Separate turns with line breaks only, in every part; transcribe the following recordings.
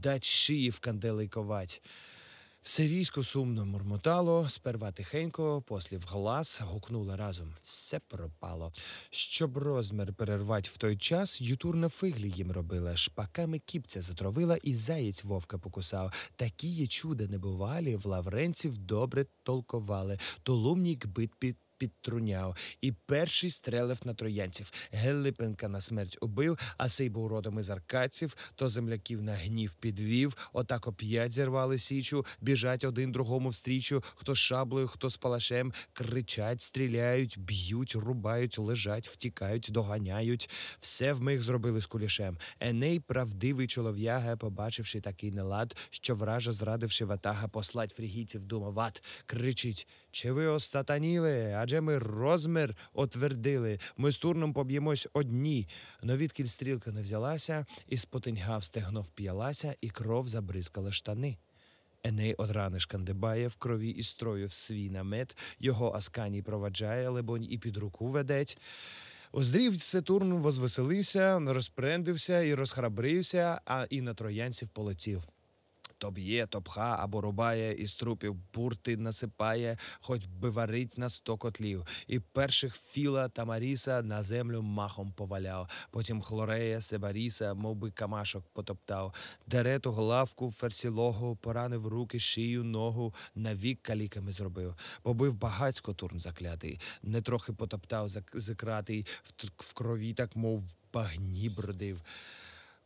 дать шиї в вканделиковать. Все військо сумно мурмотало, сперва тихенько, послів глас, гукнуло разом. Все пропало. Щоб розмір перервать в той час, ютурна фиглі їм робила, шпаками кіпця затровила і заєць вовка покусав. Такі є чуда небувалі, в лавренців добре толковали. Толумнік бит під підтруняв, і перший стрелив на троянців. Гелипенка на смерть убив, а сей був родом із аркадців, то земляків на гнів підвів, отак оп'ять зірвали січу, біжать один другому встрічу, хто з шаблею, хто з палашем, кричать, стріляють, б'ють, рубають, лежать, втікають, доганяють. Все вмиг зробили з кулішем. Еней, правдивий чолов'яга, побачивши такий нелад, що вража, зрадивши ватага, послать фрігійців думават, кричить: Чи ви остатаніли? Адже ми розмір отвердили. Ми з турном поб'ємось одні. Но відкіль стрілка не взялася, і спотеньга в стегно вп'ялася, і кров забризкала штани. Еней од рани шкандибає, в крові і в свій намет, його асканій проваджає, лебонь, і під руку ведеть. Оздрів Сетурн возвеселився, розпрендився і розхрабрився, а і на троянців полетів. То б'є, то пха або рубає, із трупів бурти насипає, хоч би варить на сто котлів. І перших Філа та Маріса на землю махом поваляв. Потім Хлорея, Себаріса, мов би камашок потоптав. Дерету главку ферсілогу, поранив руки, шию, ногу, навік каліками зробив. Побив багацько турн заклятий, не трохи потоптав зак- закратий, в, крові так, мов багні бродив.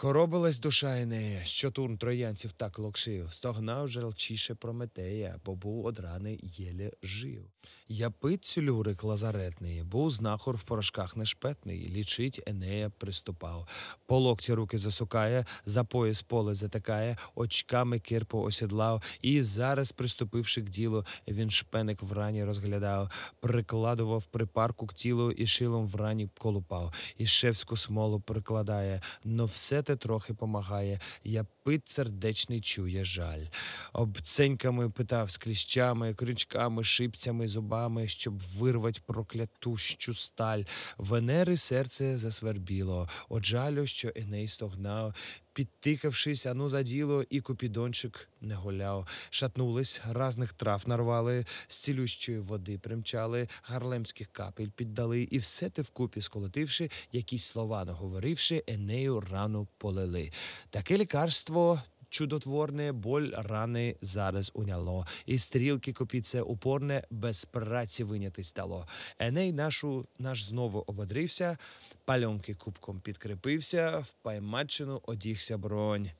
Коробилась душа Енея, що турн троянців так локшив, стогнав жалчіше Прометея, бо був од рани єле жив. Япит люрик лазаретний, був знахор в порошках нешпетний, лічить Енея приступав. По локті руки засукає, за пояс поле затикає, очками кирпу осідлав, і зараз, приступивши к ділу, він шпеник в рані розглядав, прикладував припарку к тілу і шилом в рані колупав, і шевську смолу прикладає, но все те трохи помагає. Я пит сердечний чує жаль. Обценьками питав з кліщами, крючками, шипцями, зубами, щоб вирвать проклятущу сталь. Венери серце засвербіло, от жалю, що Еней стогнав. Підтикавшись, ану за діло, і купідончик не гуляв. Шатнулись, разних трав нарвали, з цілющої води примчали, гарлемських капель піддали, і все те вкупі сколотивши, якісь слова наговоривши, Енею рану полили. Таке лікарство. Чудотворне боль рани зараз уняло, і стрілки копіце упорне без праці виняти стало. Еней нашу наш знову ободрився, пальонки кубком підкріпився, в паймачину одігся бронь.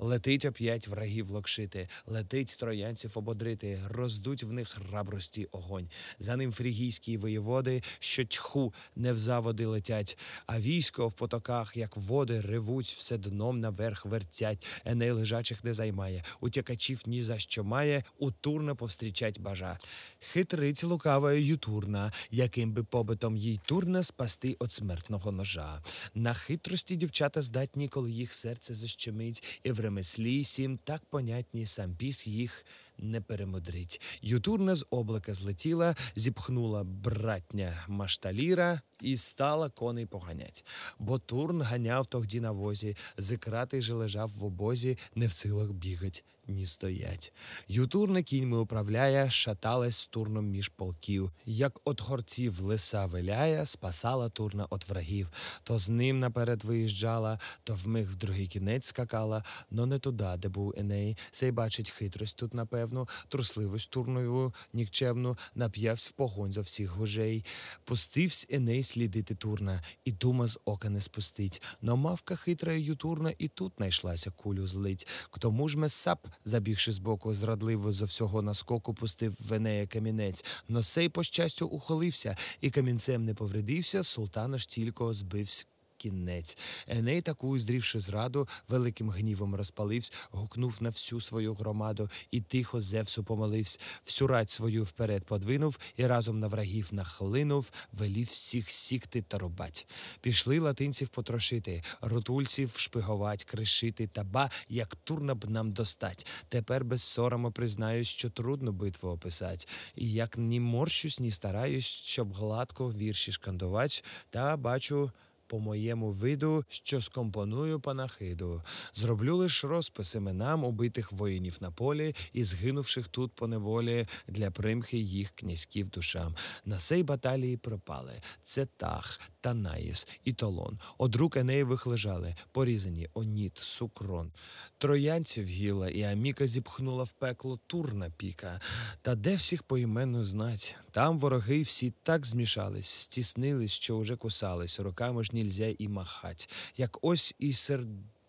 Летить оп'ять врагів локшити, летить троянців ободрити, роздуть в них храбрості огонь. За ним фрігійські воєводи, що тьху не в заводи летять, а військо в потоках, як води, ревуть, все дном наверх вертять. Еней лежачих не займає, утікачів ні за що має, у турна повстрічать бажа. Хитриць лукава ютурна, яким би побитом їй турна спасти від смертного ножа. На хитрості дівчата здатні, коли їх серце защемить, і в ремеслі сім так понятні, сам піс їх не перемудрить. Ютурна з облака злетіла, зіпхнула братня машталіра і стала коней поганять. Бо Турн ганяв тогді на возі, зикратий же лежав в обозі, не в силах бігать, ні стоять. Ютурна кіньми управляє, шаталась з турном між полків. Як от горців лиса виляє, спасала турна от врагів. То з ним наперед виїжджала, то вмиг в другий кінець скакала, но не туди, де був Еней. Сей бачить хитрость тут, напевно, трусливость турною нікчемну, нап'явсь в погонь за всіх гужей. Пустивсь Еней слідити турна, і дума з ока не спустить. Но мавка хитра ютурна і тут найшлася кулю злить. К тому ж месап, забігши збоку, зрадливо зо всього наскоку, пустив в Енея камінець. Но сей, по щастю, ухилився, і камінцем не повредився, султана ж тільки збивсь кінець. Еней, таку уздрівши зраду, великим гнівом розпалився, гукнув на всю свою громаду і тихо Зевсу помолився, всю рать свою вперед подвинув і разом на врагів нахлинув, велів всіх сікти та рубать. Пішли латинців потрошити, рутульців шпиговать, кришити, та ба, як турна б нам достать. Тепер без сорому признаюсь, що трудно битву описать. І як ні морщусь, ні стараюсь, щоб гладко вірші шкандувать, та бачу, по моєму виду, що скомпоную панахиду. Зроблю лиш розпис іменам убитих воїнів на полі і згинувших тут по неволі для примхи їх князьків душам. На сей баталії пропали Цетах, Танаїс і Толон. Од рук Енеєвих лежали, порізані Оніт, Сукрон. Троянців гіла і Аміка зіпхнула в пекло Турна піка. Та де всіх поіменно знать? Там вороги всі так змішались, стіснились, що уже кусались, руками ж нільзя і махать. Як ось і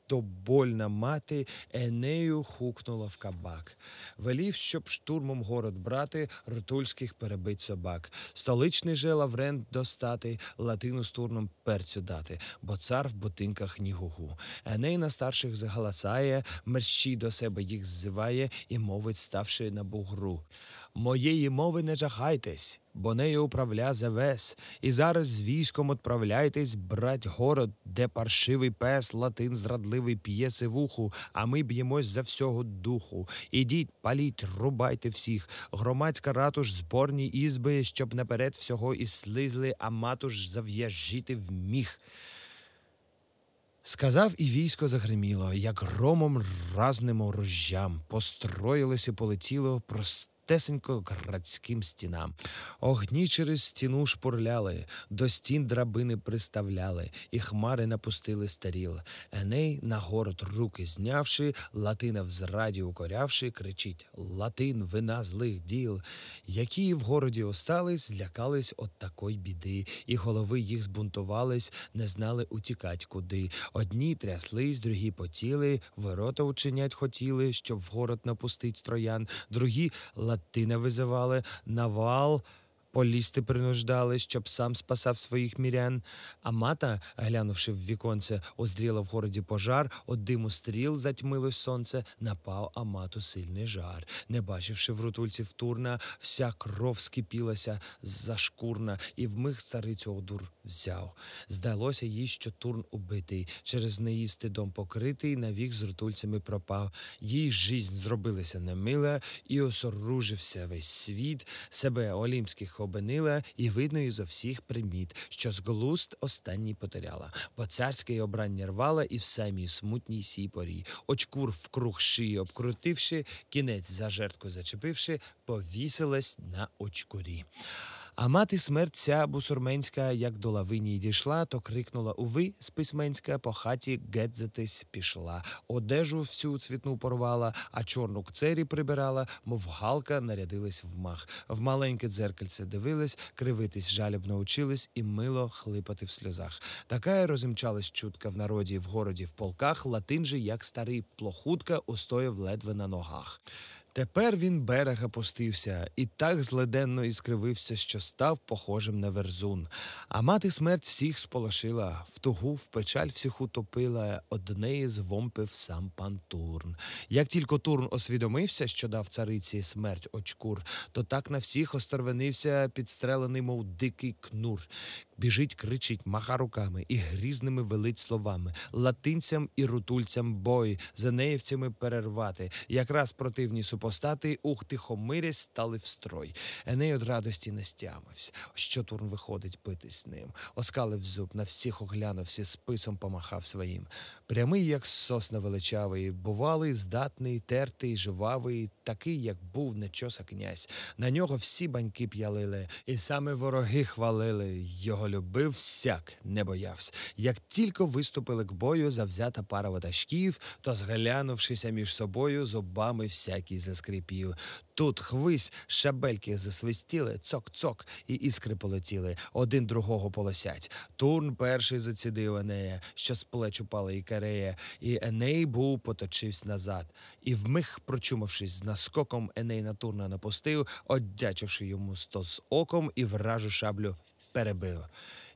сердобольна мати Енею хукнула в кабак. Велів, щоб штурмом город брати, рутульських перебить собак. Столичний же Лаврент достати, латину з турном перцю дати, бо цар в ботинках ні гугу. Еней на старших загаласає, мерщій до себе їх ззиває і мовить, ставши на бугру. Моєї мови не жахайтесь, бо нею управля Зевес, і зараз з військом отправляйтесь брать город, де паршивий пес латин зрадливий п'є сивуху, а ми б'ємось за всього духу. Ідіть, паліть, рубайте всіх. Громадська ратуш, зборні ізби, щоб наперед всього і слизли, а матуш зав'яжіти вміг. Сказав, і військо загриміло, як громом разним рожжам, построїлось і полетіло простесенько градським стінам. Огні через стіну шпурляли, до стін драбини приставляли, і хмари напустили старіл. Еней на город руки знявши, латина в зраді укорявши, кричить Латин, вина злих діл. Які в городі остались, злякались от такої біди, і голови їх збунтувались, не знали утікать куди. Одні тряслись, другі потіли, ворота учинять хотіли, щоб в город напустить троян, другі латина визивали, навал. Полізти принуждали, щоб сам спасав своїх мірян. А мата, глянувши в віконце, оздріла в городі пожар, от диму стріл затьмилось сонце, напав Амату сильний жар. Не бачивши в рутульців турна, вся кров скипілася зашкурна, і вмиг царицю одур взяв. Здалося їй, що турн убитий, через неї стидом покритий, навік з рутульцями пропав. Їй жизнь зробилася немила, і осоружився весь світ, себе олімських обинила, і видно ізо всіх приміт, що з глуст останній потеряла, бо царське обрання рвала і в самій смутній сій порі. Очкур вкруг шиї обкрутивши, кінець за жертку зачепивши, повісилась на очкурі. А мати смерть ця бусурменська, як до лавині дійшла, то крикнула Уви, списьменська, по хаті гедзатись пішла. Одежу всю цвітну порвала, а чорну кцері прибирала, мов галка нарядилась в мах. В маленьке дзеркальце дивилась, кривитись жалібно учились і мило хлипати в сльозах. Така розімчалась чутка в народі, в городі, в полках, латин же, як старий плохутка, устояв ледве на ногах. Тепер він берега пустився і так зледенно іскривився, що став похожим на верзун. А мати смерть всіх сполошила, в тугу, в печаль всіх утопила, од неї звомпив сам пан Турн. Як тільки Турн освідомився, що дав цариці смерть очкур, то так на всіх остервенився, підстрелений, мов дикий кнур. Біжить, кричить, маха руками і грізними велить словами, латинцям і рутульцям бой, занеївцями перервати. Якраз противні супостати, ух тихомирясь, стали в строй. Еней од радості не стямився. Що Турн виходить битись з ним. Оскалив зуб, на всіх оглянувся, списом помахав своїм. Прямий, як сосна величавий, бувалий, здатний, тертий, живавий, такий, як був нечоса князь. На нього всі баньки п'ялили, і саме вороги хвалили. Його любив всяк, не боявся. Як тільки виступили к бою завзята пара ватажків, то, зглянувшися між собою, зубами всякий заскрипів. Тут хвись, шабельки засвистіли, цок-цок, і іскри полетіли, один другого полосять. Турн перший зацідив Енея, що з плеч упала Ікарея, і Еней був поточився назад. І вмиг, прочумавшись з наскоком, Еней на Турна напустив, оддячивши йому сто з оком і вражу шаблю перебив.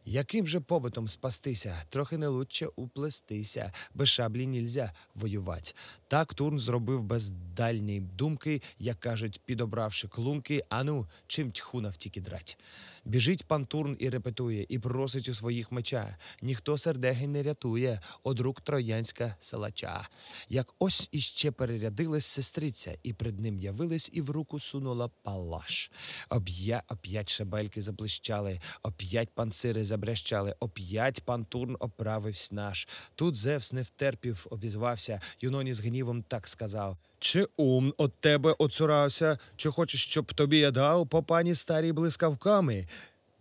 Яким же побитом спастися, трохи не лучше уплестися, без шаблі нільзя воювати. Так Турн зробив без дальньої думки, як кажуть, підобравши клунки, ану, чим тьху навтіки драть. Біжить пан Турн і репетує, і просить у своїх меча. Ніхто сердеги не рятує, од рук троянська селача. Як ось іще перерядилась сестриця, і пред ним явилась, і в руку сунула палаш. Об'я, оп'ять шабельки заблищали, оп'ять панцири забрящали. Оп'ять пан Турн оправивсь наш. Тут Зевс не втерпів, обізвався. Юноні з гнівом так сказав. Чи ум от тебе оцурався? Чи хочеш, щоб тобі я дав по пані старій блискавками?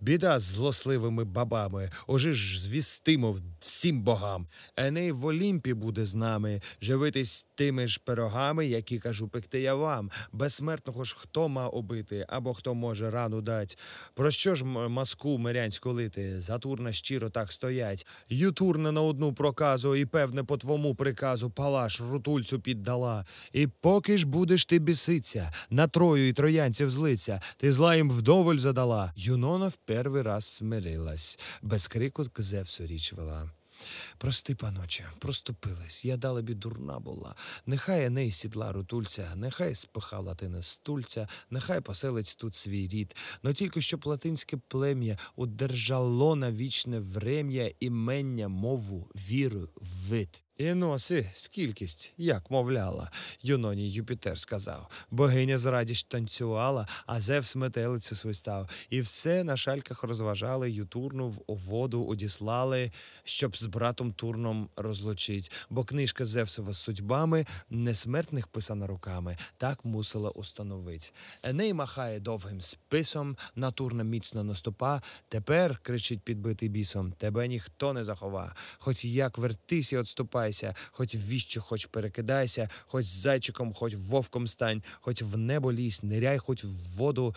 Біда з злосливими бабами, ожи ж звістимо всім богам. Еней в Олімпі буде з нами, живитись тими ж пирогами, які кажу пекти я вам. Безсмертного ж хто ма обити, або хто може рану дать. Про що ж маску мирянську лити? За Турна щиро так стоять. Ютурна на одну проказу, і певне по твому приказу палаш рутульцю піддала. І поки ж будеш ти біситься, на трою і троянців злиться, ти зла їм вдоволь задала. Юнона в перший раз смирилась, без крику Зевсу річ вела. Прости, паноче, проступилась, я далебі дурна була. Нехай Еней сідла рутульця, нехай спихала ти на стульця, нехай поселить тут свій рід, но тільки щоб латинське плем'я удержало на вічне врем'я імення, мову, віру, вид. І носи, скількість, як мовляла, Юноні Юпітер сказав. Богиня з радість танцювала, а Зевс метелицю свистав. І все на шальках розважали, Ютурну в воду одіслали, щоб з братом Турном розлучить. Бо книжка Зевсова з судьбами несмертних писана руками, так мусила установить. Еней махає довгим списом, на Турна міцно наступа. Тепер, кричить підбитий бісом, тебе ніхто не захова. Хоч як вертись і отступайся, хоч віщо, хоч перекидайся, хоч зайчиком, хоч вовком стань, хоч в небо лізь, ниряй, хоч в воду.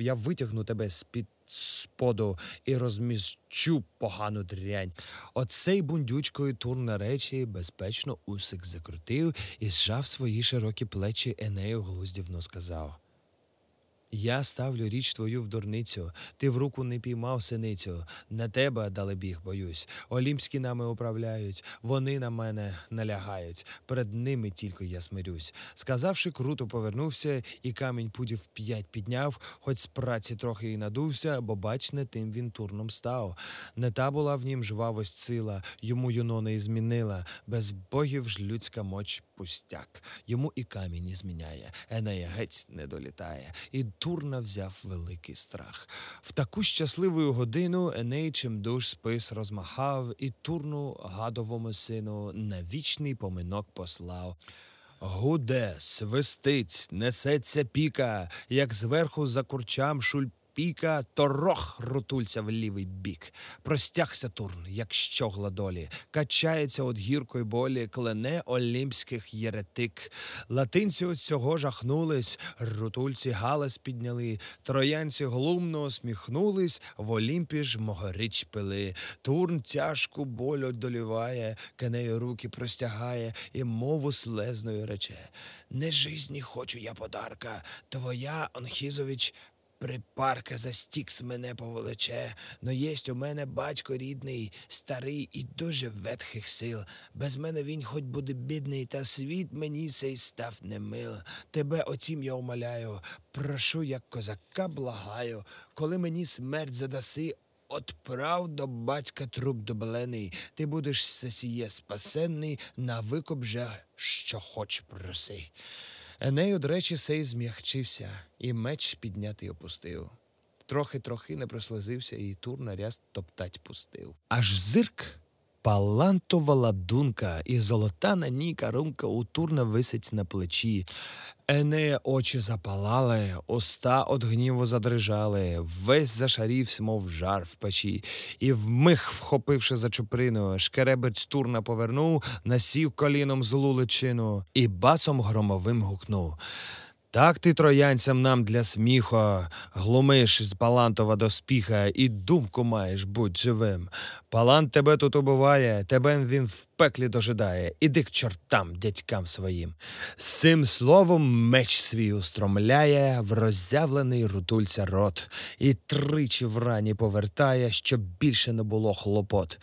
Я витягну тебе з-під споду і розміщу погану дрянь. Оцей бундючкою турна речі безпечно усик закрутив і зжав свої широкі плечі Енею глуздівно сказав. Я ставлю річ твою в дурницю, ти в руку не піймав синицю, на тебе далебіг боюсь. Олімпські нами управляють, вони на мене налягають, перед ними тільки я смирюсь. Сказавши, круто повернувся, і камінь пудів п'ять підняв, хоч з праці трохи і надувся, бо бач, не тим він турном став. Не та була в нім жвавость сила, йому юно і змінила, без богів ж людська моч пустяк. Йому і камінь зміняє, Енея геть не долітає, і Турна взяв великий страх. В таку щасливу годину Еней чимдуж спис розмахав, і Турну гадовому сину на вічний поминок послав. Гуде, свистить, несеться піка, як зверху за курчам шульпіка, торох рутульця в лівий бік. Простягся турн, як щогла долі, качається од гіркої болі, клене олімпських єретик. Латинці от цього жахнулись, рутульці галас підняли, троянці глумно усміхнулись, в Олімпі ж могорич пили. Турн тяжку боль одоліває, кенею руки простягає і мову слезною рече. Не жизні хочу я подарка, твоя, Онхізович, Припарка за стікс мене поволече, но єсть у мене батько рідний, старий і дуже ветхих сил. Без мене він хоч буде бідний, та світ мені сей став немил. Тебе оцім я умоляю, прошу, як козака благаю, коли мені смерть задаси, Отправ до батька труп доблений, ти будеш сесіє спасенний, на викуп же, що хоч проси. Еней, од речі, сей зм'ягчився, і меч піднятий опустив. Трохи-трохи не прослазився, і тур на ряст топтать пустив. Аж зирк палантова ладунка, і золота на ній карунка у турна висить на плечі. Енея очі запалали, уста од гніву задрижали, весь зашарівся, мов жар в печі, і вмиг, вхопивши за чуприну, шкеребець турна повернув, насів коліном злу личину і басом громовим гукнув. Так ти троянцям нам для сміху, глумиш з Палантова доспіха і думку маєш будь живим. Палант тебе тут убиває, тебе він в пеклі дожидає, іди к чортам, дядькам своїм. З цим словом меч свій устромляє в роззявлений рутульця рот, і тричі в рані повертає, щоб більше не було хлопот.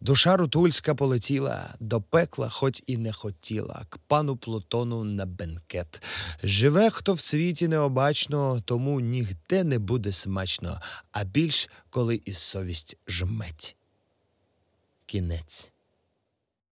Душа рутульська полетіла, до пекла хоч і не хотіла, к пану Плутону на бенкет. Живе хто в світі необачно, тому нігде не буде смачно, а більш коли і совість жметь. Кінець.